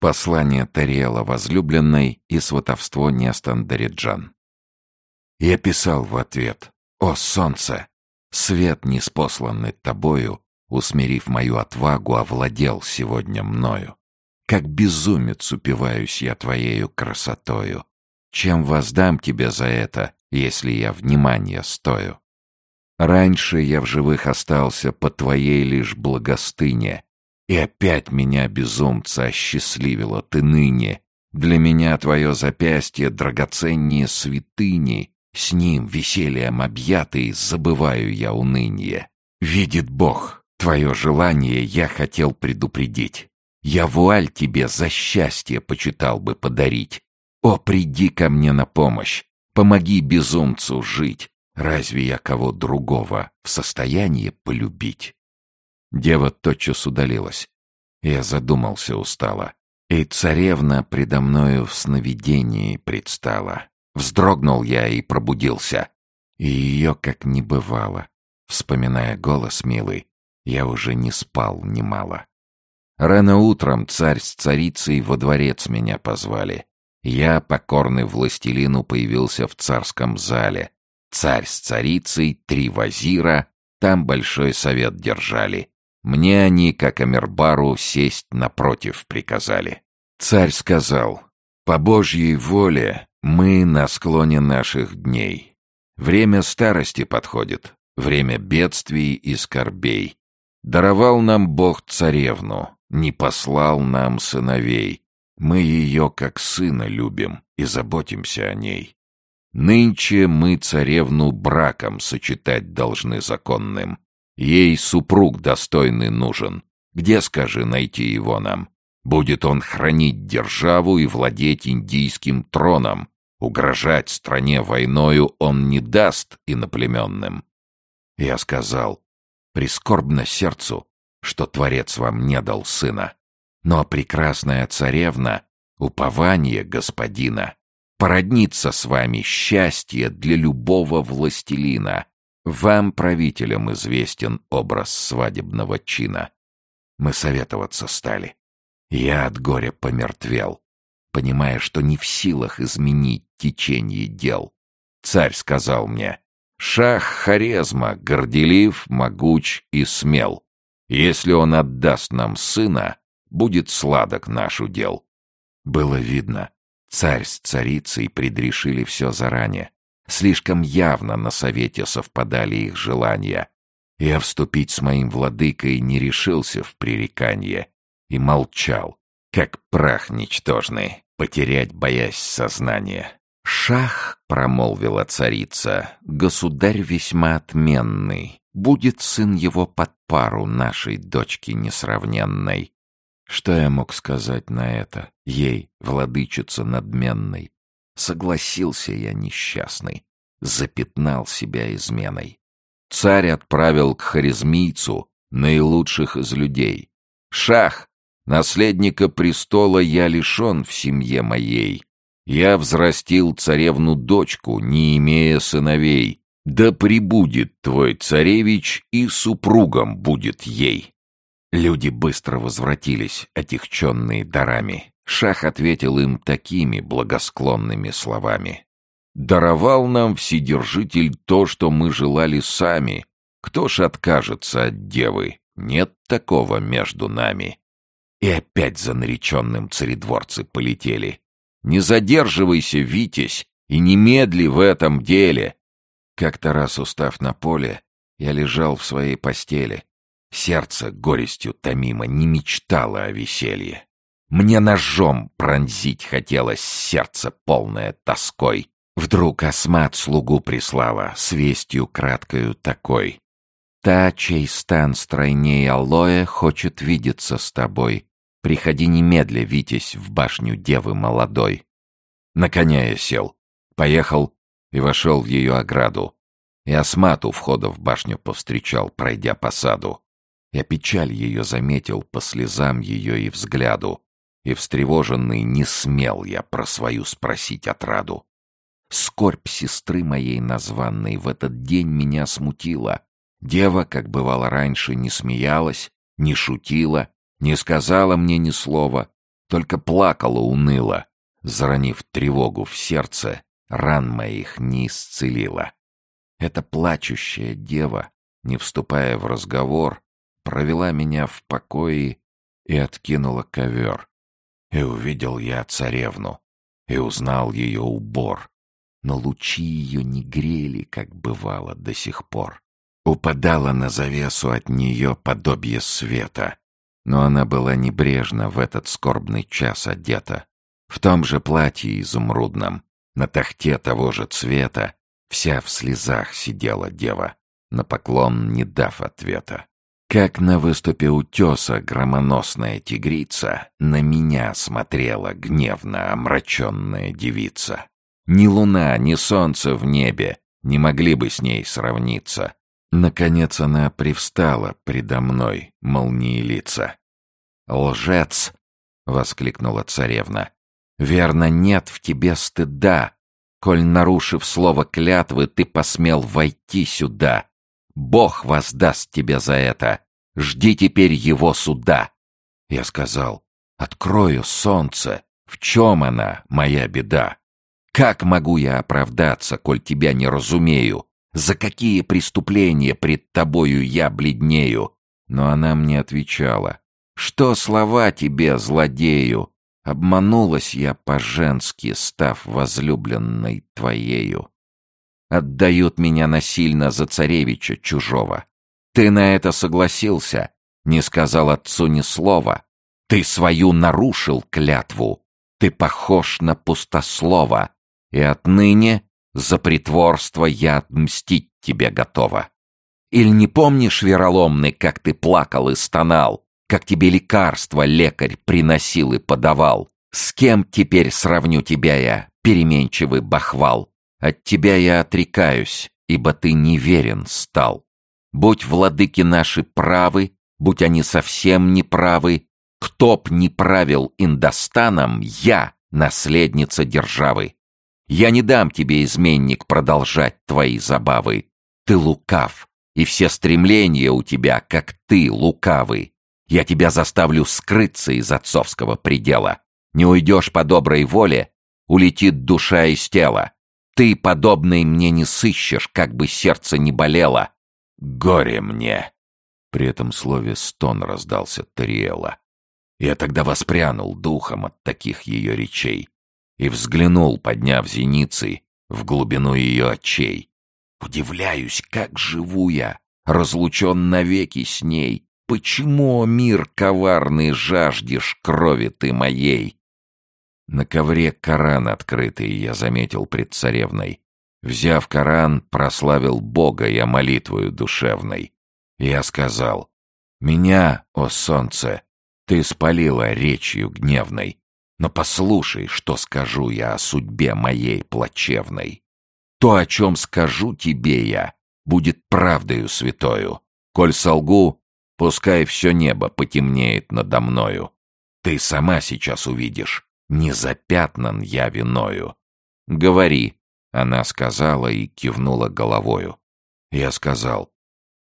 Послание Тариэла возлюбленной и сватовство Нестан Дариджан. Я писал в ответ «О, солнце! Свет, неспосланный тобою, усмирив мою отвагу, овладел сегодня мною. Как безумец упиваюсь я твоею красотою. Чем воздам тебе за это, если я внимания стою? Раньше я в живых остался по твоей лишь благостыне, и опять меня, безумца, осчастливило ты ныне. Для меня твое запястье драгоценнее святыни. С ним, весельем объятый, забываю я уныние. Видит Бог, твое желание я хотел предупредить. Я вуаль тебе за счастье почитал бы подарить. О, приди ко мне на помощь, помоги безумцу жить. Разве я кого другого в состоянии полюбить? Дева тотчас удалилась. Я задумался устало. И царевна предо мною в сновидении предстала. Вздрогнул я и пробудился. И ее как не бывало. Вспоминая голос милый, я уже не спал немало. Рано утром царь с царицей во дворец меня позвали. Я, покорный властелину, появился в царском зале. Царь с царицей, три вазира, там большой совет держали. Мне они, как Амирбару, сесть напротив приказали. Царь сказал, «По Божьей воле мы на склоне наших дней. Время старости подходит, время бедствий и скорбей. Даровал нам Бог царевну, не послал нам сыновей. Мы ее как сына любим и заботимся о ней. Нынче мы царевну браком сочетать должны законным, Ей супруг достойный нужен. Где, скажи, найти его нам? Будет он хранить державу и владеть индийским троном. Угрожать стране войною он не даст иноплеменным. Я сказал, прискорбно сердцу, что Творец вам не дал сына. Но прекрасная царевна — упование господина. Породниться с вами счастье для любого властелина, вам, правителям, известен образ свадебного чина. Мы советоваться стали. Я от горя помертвел, понимая, что не в силах изменить течение дел. Царь сказал мне, «Шах Хорезма горделив, могуч и смел. Если он отдаст нам сына, будет сладок наш удел». Было видно, царь с царицей предрешили все заранее. Слишком явно на совете совпадали их желания. Я вступить с моим владыкой не решился в пререкание и молчал, как прах ничтожный, потерять боясь сознания. «Шах», — промолвила царица, — «государь весьма отменный. Будет сын его под пару нашей дочки несравненной». Что я мог сказать на это, ей, владычица надменной? Согласился я несчастный, запятнал себя изменой. Царь отправил к харизмийцу наилучших из людей. «Шах, наследника престола я лишен в семье моей. Я взрастил царевну дочку, не имея сыновей. Да прибудет твой царевич и супругом будет ей». Люди быстро возвратились, отягченные дарами. Шах ответил им такими благосклонными словами. «Даровал нам Вседержитель то, что мы желали сами. Кто ж откажется от девы? Нет такого между нами». И опять за нареченным царедворцы полетели. «Не задерживайся, Витязь, и немедли в этом деле!» Как-то раз, устав на поле, я лежал в своей постели. Сердце горестью томимо не мечтало о веселье. Мне ножом пронзить хотелось сердце, полное тоской. Вдруг Асмат слугу прислала с вестью краткою такой. «Та, чей стан стройнее алоэ, хочет видеться с тобой. Приходи немедля, Витязь, в башню девы молодой». На коня я сел, поехал и вошел в ее ограду. И Асмат у входа в башню повстречал, пройдя по саду. Я печаль ее заметил по слезам ее и взгляду и, встревоженный, не смел я про свою спросить отраду. Скорбь сестры моей названной в этот день меня смутила. Дева, как бывало раньше, не смеялась, не шутила, не сказала мне ни слова. только плакала уныло, заронив тревогу в сердце, ран моих не исцелила. Эта плачущая дева, не вступая в разговор, провела меня в покое и откинула ковер. И увидел я царевну, и узнал ее убор, но лучи ее не грели, как бывало до сих пор. Упадало на завесу от нее подобие света, но она была небрежно в этот скорбный час одета. В том же платье изумрудном, на тахте того же цвета, вся в слезах сидела дева, на поклон не дав ответа. Как на выступе утеса громоносная тигрица на меня смотрела гневно омраченная девица. Ни луна, ни солнце в небе не могли бы с ней сравниться. Наконец она привстала предо мной, молниелица. «Лжец!» — воскликнула царевна. «Верно, нет в тебе стыда, коль, нарушив слово клятвы, ты посмел войти сюда. Бог воздаст тебе за это. Жди теперь его суда. Я сказал, открою солнце. В чем она, моя беда? Как могу я оправдаться, коль тебя не разумею? За какие преступления пред тобою я бледнею? Но она мне отвечала. Что слова тебе, злодею? Обманулась я по-женски, став возлюбленной твоею отдают меня насильно за царевича чужого. Ты на это согласился, не сказал отцу ни слова. Ты свою нарушил клятву. Ты похож на пустослова. И отныне за притворство я отмстить тебе готова. Или не помнишь, вероломный, как ты плакал и стонал, как тебе лекарство лекарь приносил и подавал? С кем теперь сравню тебя я, переменчивый бахвал? От тебя я отрекаюсь, ибо ты неверен стал. Будь владыки наши правы, будь они совсем неправы, кто б не правил Индостаном, я, наследница державы. Я не дам тебе, изменник, продолжать твои забавы. Ты лукав, и все стремления у тебя, как ты, лукавы. Я тебя заставлю скрыться из отцовского предела. Не уйдешь по доброй воле, улетит душа из тела. Ты подобной мне не сыщешь, как бы сердце не болело. Горе мне!» При этом слове стон раздался Тариэла. Я тогда воспрянул духом от таких ее речей и взглянул, подняв зеницы, в глубину ее очей. Удивляюсь, как живу я, разлучен навеки с ней. Почему, мир коварный, жаждешь крови ты моей? На ковре Коран открытый я заметил пред царевной. Взяв Коран, прославил Бога я молитвою душевной. Я сказал, «Меня, о солнце, ты спалила речью гневной, но послушай, что скажу я о судьбе моей плачевной. То, о чем скажу тебе я, будет правдою святою. Коль солгу, пускай все небо потемнеет надо мною. Ты сама сейчас увидишь, не запятнан я виною. Говори, она сказала и кивнула головою. Я сказал,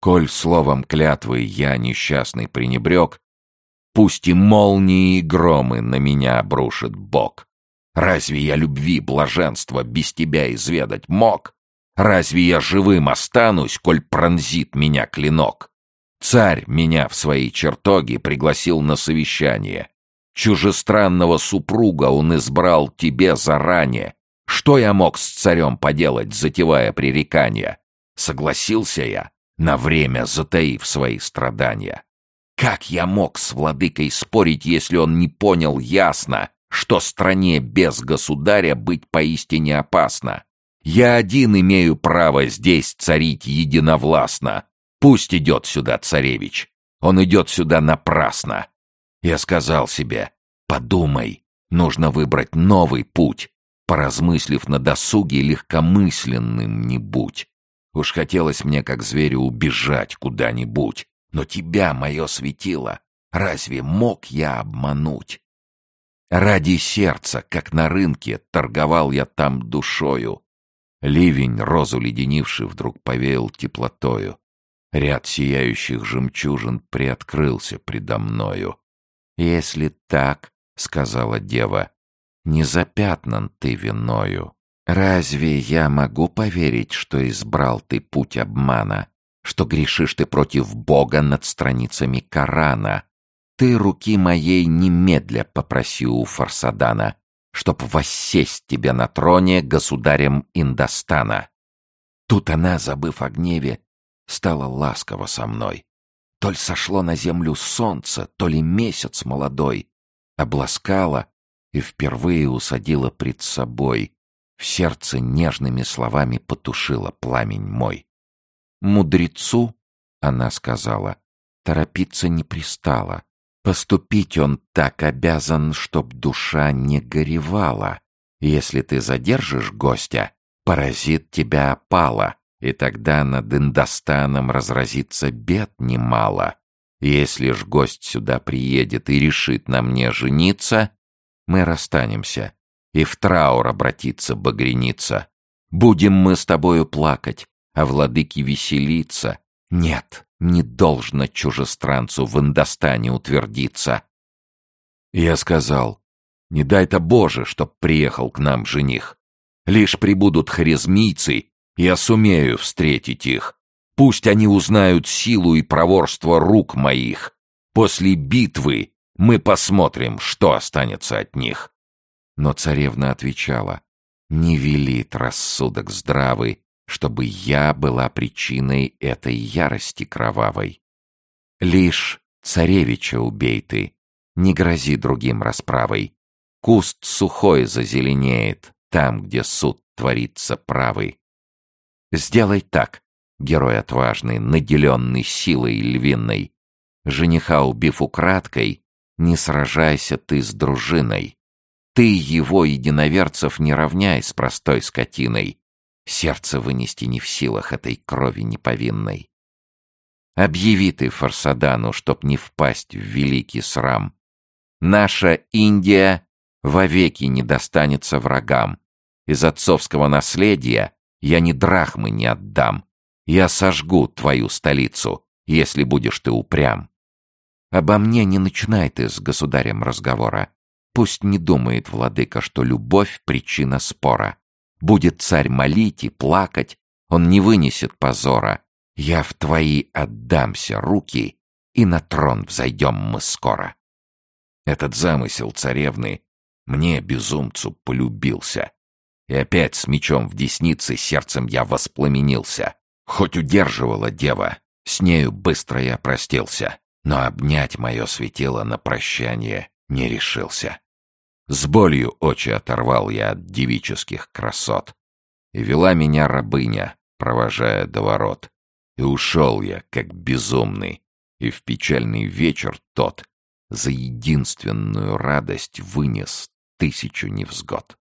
коль словом клятвы я несчастный пренебрег, пусть и молнии и громы на меня обрушит Бог. Разве я любви, блаженства без тебя изведать мог? Разве я живым останусь, коль пронзит меня клинок? Царь меня в свои чертоги пригласил на совещание. Чужестранного супруга он избрал тебе заранее. Что я мог с царем поделать, затевая пререкания? Согласился я, на время затаив свои страдания. Как я мог с владыкой спорить, если он не понял ясно, что стране без государя быть поистине опасно? Я один имею право здесь царить единовластно. Пусть идет сюда царевич. Он идет сюда напрасно. Я сказал себе, подумай, нужно выбрать новый путь. Поразмыслив на досуге, легкомысленным не будь. Уж хотелось мне, как зверю, убежать куда-нибудь. Но тебя, мое светило, разве мог я обмануть? Ради сердца, как на рынке, торговал я там душою. Ливень, розу леденивший, вдруг повеял теплотою. Ряд сияющих жемчужин приоткрылся предо мною. Если так, — сказала дева, — «не запятнан ты виною. Разве я могу поверить, что избрал ты путь обмана, что грешишь ты против Бога над страницами Корана? Ты руки моей немедля попроси у Фарсадана, чтоб воссесть тебе на троне государем Индостана». Тут она, забыв о гневе, стала ласково со мной. То ли сошло на землю солнце, то ли месяц молодой. Обласкала и впервые усадила пред собой. В сердце нежными словами потушила пламень мой. «Мудрецу», — она сказала, — «торопиться не пристала. Поступить он так обязан, чтоб душа не горевала. Если ты задержишь гостя, поразит тебя опала и тогда над Индостаном разразится бед немало. Если ж гость сюда приедет и решит на мне жениться, мы расстанемся, и в траур обратится багреница. Будем мы с тобою плакать, а владыки веселиться. Нет, не должно чужестранцу в Индостане утвердиться. Я сказал, не дай-то Боже, чтоб приехал к нам жених. Лишь прибудут харизмийцы я сумею встретить их. Пусть они узнают силу и проворство рук моих. После битвы мы посмотрим, что останется от них. Но царевна отвечала, не велит рассудок здравый, чтобы я была причиной этой ярости кровавой. Лишь царевича убей ты, не грози другим расправой. Куст сухой зазеленеет там, где суд творится правый. Сделай так, герой отважный, наделенный силой львиной. Жениха убив украдкой, не сражайся ты с дружиной. Ты его единоверцев не равняй с простой скотиной. Сердце вынести не в силах этой крови неповинной. Объяви ты Фарсадану, чтоб не впасть в великий срам. Наша Индия вовеки не достанется врагам. Из отцовского наследия я ни драхмы не отдам. Я сожгу твою столицу, если будешь ты упрям. Обо мне не начинай ты с государем разговора. Пусть не думает владыка, что любовь — причина спора. Будет царь молить и плакать, он не вынесет позора. Я в твои отдамся руки, и на трон взойдем мы скоро. Этот замысел царевны мне, безумцу, полюбился. И опять с мечом в деснице сердцем я воспламенился. Хоть удерживала дева, с нею быстро я простился, но обнять мое светило на прощание не решился. С болью очи оторвал я от девических красот. И вела меня рабыня, провожая до ворот. И ушел я, как безумный, и в печальный вечер тот за единственную радость вынес тысячу невзгод.